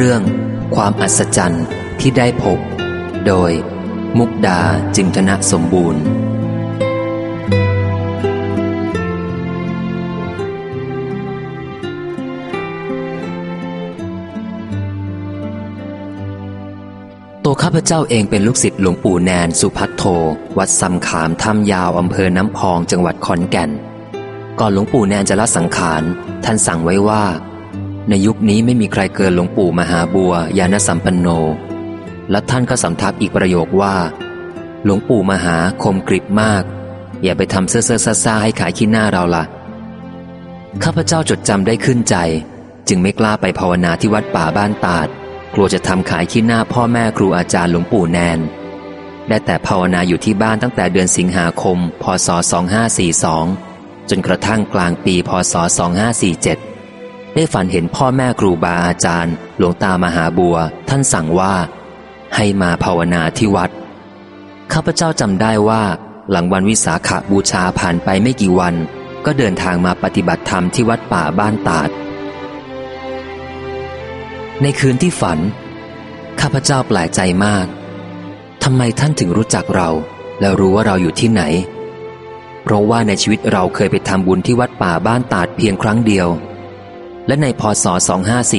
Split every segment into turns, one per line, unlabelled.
เรื่อง ความอัศจรรย์ที่ได้พบ โดย มุกดาจิมธนะสมบูรณ์ ตัวข้าพเจ้าเองเป็นลูกศิษย์หลวงปู่แนนสุพัทโท วัดซำขามถ้ำยาวอำเภอน้ำพองจังหวัดขอนแก่น ก่อนหลวงปู่แนนจะละสังขาร ท่านสั่งไว้ว่า ในยุคนี้ไม่มีใครเกินหลวงปู่มหาบัวยานสัมปันโน และท่านก็สำทับอีกประโยคว่า หลวงปู่มหาคมกริบมาก อย่าไปทำเสื้อเสื้อซ่าๆให้ขายขี้หน้าเราละ่ะ ข้าพเจ้าจดจำได้ขึ้นใจ จึงไม่กล้าไปภาวนาที่วัดป่าบ้านตาด กลัวจะทำขายขี้หน้าพ่อแม่ครูอาจารย์หลวงปู่แนน ได้แต่ภาวนาอยู่ที่บ้านตั้งแต่เดือนสิงหาคม พศ 2542 จนกระทั่งกลางปี พศ 2547 ได้ฝันเห็นพ่อแม่ครูบาอาจารย์ หลวงตามหาบัว ท่านสั่งว่า ให้มาภาวนาที่วัด ข้าพเจ้าจำได้ว่า หลังวันวิสาขาบูชาผ่านไปไม่กี่วัน ก็เดินทางมาปฏิบัติธรรมที่วัดป่าบ้านตาด ในคืนที่ฝัน ข้าพเจ้าแปลกใจมากทำไมท่านถึงรู้จักเรา แล้วรู้ว่าเราอยู่ที่ไหน เพราะว่าในชีวิตเราเคยไปทำบุญที่วัดป่าบ้านตาดเพียงครั้งเดียว และในพศ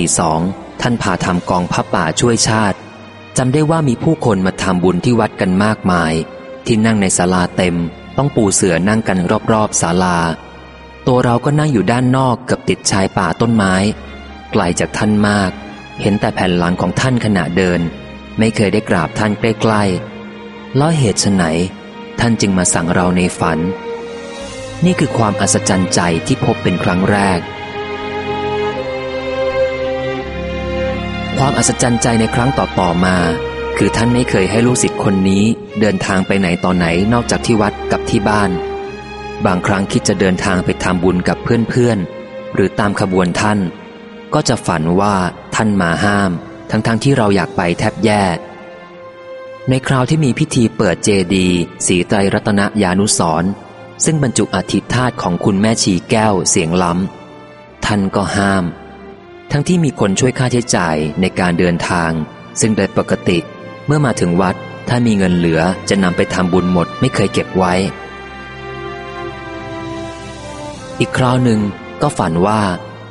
2542 ท่านพาทำกองพับป่าช่วยชาติจำได้ว่ามีผู้คนมาทำบุญที่วัดกันมากมาย ที่นั่งในศาลาเต็ม ต้องปูเสือนั่งกันรอบๆศาลา ตัวเราก็นั่งอยู่ด้านนอกเกือบติดชายป่าต้นไม้ ไกลจากท่านมาก เห็นแต่แผ่นหลังของท่านขณะเดิน ไม่เคยได้กราบท่านใกล้ๆแล้วเหตุไฉนท่านจึงมาสั่งเราในฝัน นี่คือความอัศจรรย์ใจที่พบเป็นครั้งแรก ความอัศจรรย์ใจในครั้งต่อๆมา คือท่านไม่เคยให้ลูกศิษย์คนนี้เดินทางไปไหนต่อไหนนอกจากที่วัดกับที่บ้าน บางครั้งคิดจะเดินทางไปทำบุญกับเพื่อนๆ หรือตามขบวนท่าน ก็จะฝันว่าท่านมาห้าม ทั้งๆทที่เราอยากไปแทบแย่ ในคราวที่มีพิธีเปิดเจดีสีไตรรัตนยานุสร์ซึ่งบรรจุอธิธาตของคุณแม่ชีแก้วเสียงล้ำท่านก็ห้าม ทั้งที่มีคนช่วยค่าใช้จ่ายในการเดินทาง ซึ่งโดยปกติ เมื่อมาถึงวัด ถ้ามีเงินเหลือจะนำไปทำบุญหมดไม่เคยเก็บไว้ อีกคราวหนึ่งก็ฝันว่า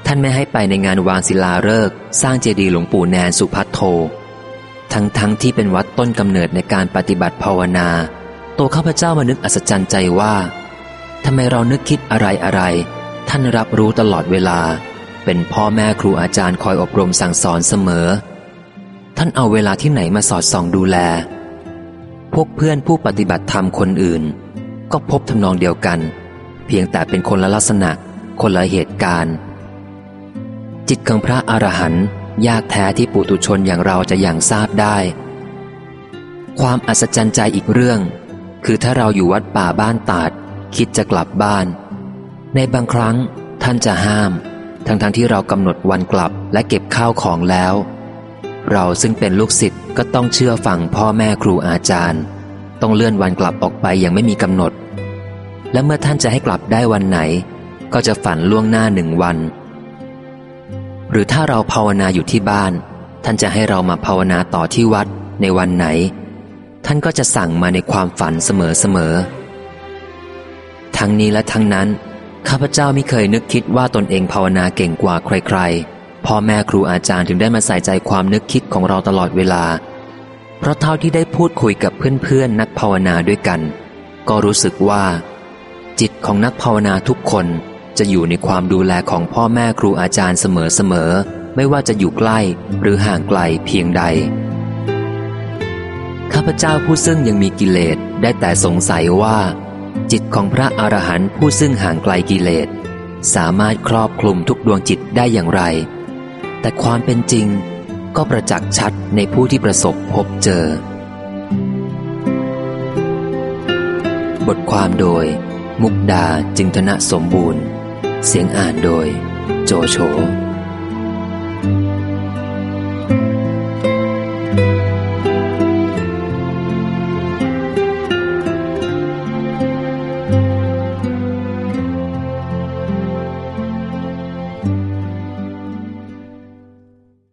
ท่านไม่ให้ไปในงานวางศิลาฤกษ์สร้างเจดีย์หลวงปู่แนนสุพัทโท ทั้งทั้งที่เป็นวัดต้นกำเนิดในการปฏิบัติภาวนา ตัวข้าพเจ้ามานึกอัศจรรย์ใจว่าทำไมเรานึกคิดอะไรอะไร ท่านรับรู้ตลอดเวลา เป็นพ่อแม่ครูอาจารย์คอยอบรมสั่งสอนเสมอ ท่านเอาเวลาที่ไหนมาสอดส่องดูแล พวกเพื่อนผู้ปฏิบัติธรรมคนอื่น ก็พบทำนองเดียวกัน เพียงแต่เป็นคนละลักษณะ คนละเหตุการณ์ จิตของพระอรหันต์ยากแท้ที่ปุตุชนอย่างเราจะอย่างทราบได้ ความอัศจรรย์ใจอีกเรื่อง คือถ้าเราอยู่วัดป่าบ้านตาด คิดจะกลับบ้าน ในบางครั้งท่านจะห้าม ทั้งๆทที่เรากำหนดวันกลับและเก็บข้าวของแล้ว เราซึ่งเป็นลูกศิษย์ก็ต้องเชื่อฟังพ่อแม่ครูอาจารย์ ต้องเลื่อนวันกลับออกไปอย่างไม่มีกำหนด และเมื่อท่านจะให้กลับได้วันไหน ก็จะฝันล่วงหน้าหนึ่งวัน หรือถ้าเราภาวนาอยู่ที่บ้าน ท่านจะให้เรามาภาวนาต่อที่วัดในวันไหน ท่านก็จะสั่งมาในความฝันเสมอๆทั้งนี้และทั้งนั้น ข้าพเจ้าไม่เคยนึกคิดว่าตนเองภาวนาเก่งกว่าใครๆ พ่อแม่ครูอาจารย์ถึงได้มาใส่ใจความนึกคิดของเราตลอดเวลา เพราะเท่าที่ได้พูดคุยกับเพื่อนๆนักภาวนาด้วยกัน ก็รู้สึกว่า จิตของนักภาวนาทุกคนจะอยู่ในความดูแลของพ่อแม่ครูอาจารย์เสมอๆ ไม่ว่าจะอยู่ใกล้หรือห่างไกลเพียงใด ข้าพเจ้าผู้ซึ่งยังมีกิเลสได้แต่สงสัยว่า จิตของพระอรหันต์ผู้ซึ่งห่างไกลกิเลส สามารถครอบคลุมทุกดวงจิตได้อย่างไร แต่ความเป็นจริงก็ประจักษ์ชัดในผู้ที่ประสบพบเจอ บทความโดย มุกดาจิงธนะสมบูรณ์ เสียงอ่านโดย โจโฉ